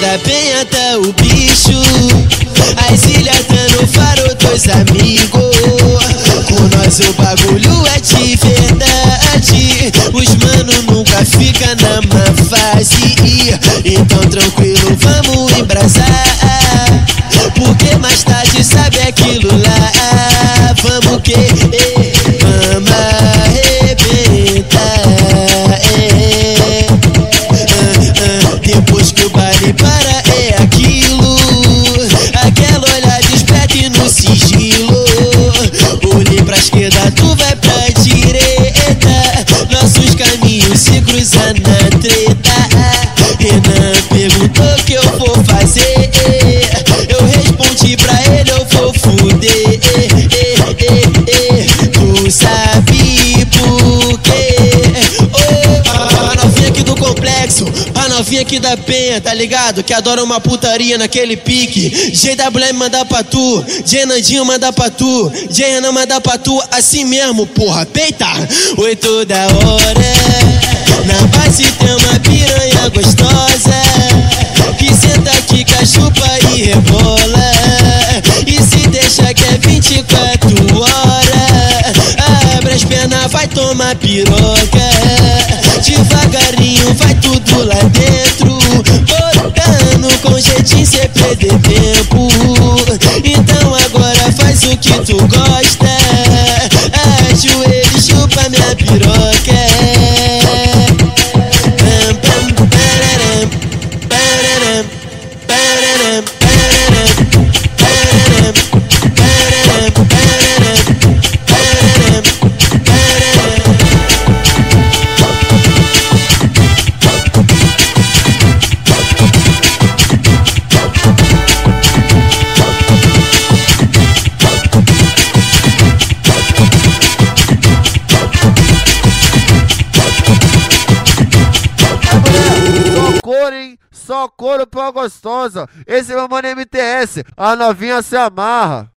da penha tá o bicho dois amigos. Com nós o bagulho é de verdade Os mano nunca fica na má fase. Então tranquilo, vamos embrasar. Porque mais tarde sabe aquilo lá. Vamos que... Vamos arrebentar Depois que o baile para que eu vou fazer Eu respondi pra ele, eu vou fuder Tu sabe por quê? A novinha aqui do complexo A novinha aqui da penha, tá ligado? Que adora uma putaria naquele pique JWM manda pra tu Nandinho manda pra tu Renan manda pra tu Assim mesmo, porra, peita Oi toda hora Na rebola E se deixa que é 24 horas Abre as pernas, vai tomar piroca Devagarinho vai tudo lá dentro Botando com jeitinho cê perder tempo Então agora faz o que tu gosta hein? Só couro pra gostosa. Esse é meu mano MTS. A novinha se amarra.